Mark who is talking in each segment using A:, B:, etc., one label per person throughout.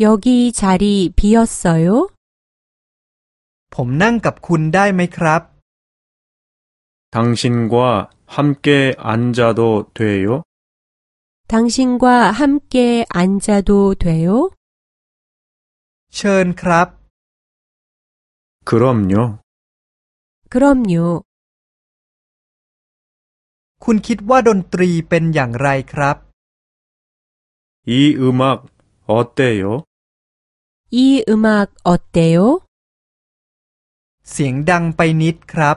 A: 여기 자리 비었어요?
B: ผมนั่งกับคุณได้ไหมครับ
C: 당신과 함께 앉아도 돼요?
A: 당신과 함께 앉아도 돼요?
B: เชิญครับ
C: 그럼요.
A: 그럼요.
B: คุณคิดว่าดนตรีเป็นอย่างไรครับ
C: 이 음악 어때요?
A: 이 음악 어때요?
B: เสียงดังไปนิดครับ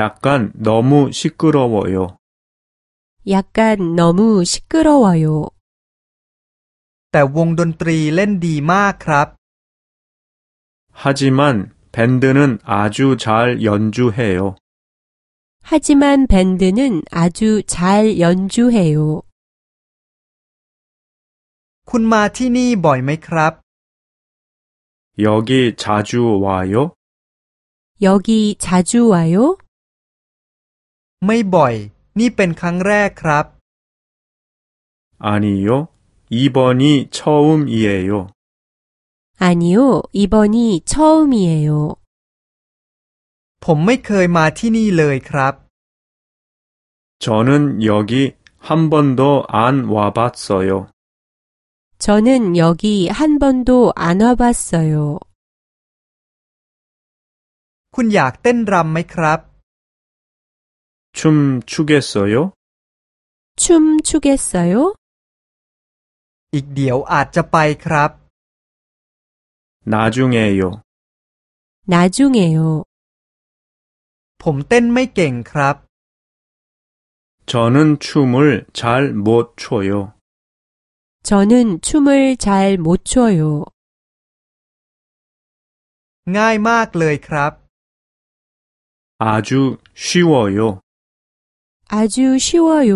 C: 약간 너무 시끄러워요.
A: 약간 너무 시끄러워요.
B: แต่วงดนตรีเล่นดีมากครับ
C: 하지만 밴드는 아주 잘 연주해요.
A: 하지만 밴드는 아주 잘 연주해요.
B: คุณมาที่นี่บ่อยไหมครับ
C: 여기 자주 와요?
A: 여기 자주 와요?
B: ไม่บ่อย นี่เป็นครั้งแรกครับ
C: 아니요. 이번이 처음이에요.
A: 아니요, 이번이 처음이에요.
B: ผมไม่เคยมาที่นี่เลยครับ
C: 저는 여기 한 번도 안 와봤어요.
A: 저는 여기 한 번도 안 와봤어요.
B: คุณอยากเต้นรำไหมครับ
C: 춤 추겠어요?
A: 춤 추겠어요?
B: อีกเดี๋ยวอาจจะไปครับ
C: 나중에요.
A: 나중에요.
B: ผมเต้นไม่เก่งครับ
C: 저는 춤을 잘 못 춰요.
A: 저는 춤을 잘 못 춰요.
B: ง่ายมากเลยครับ
C: 아주 쉬워요.
A: 아주 쉬워요.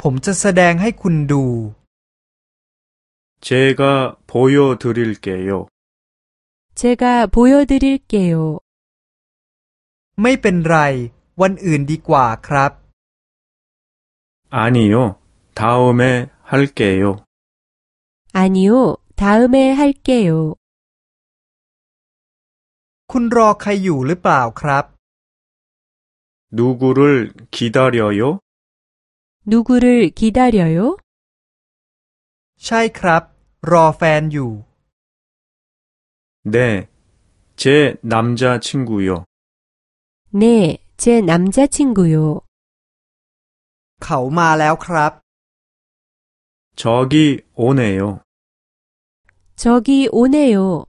B: ผมจะแสดงให้คุณดู
C: 제가 보여드릴게요.
A: 제가 보여드릴게요.
B: ไม่เป็นไร วันอื่นดีกว่าครับ
C: 아니요. 다음에 할게요.
A: 아니요, 다음에 할게요.
B: คุณรอใครอยู่หรือเปล่าครับ
C: 누구를 기다려요?
A: 누구를 기다려요?
B: ใช่ครับ รอแฟนอยู่
C: 네. 제 남자친구요.
A: 네, 제 남자친구요.
B: เขามาแล้วครับ
C: 저기 오네요.
A: 저기 오네요.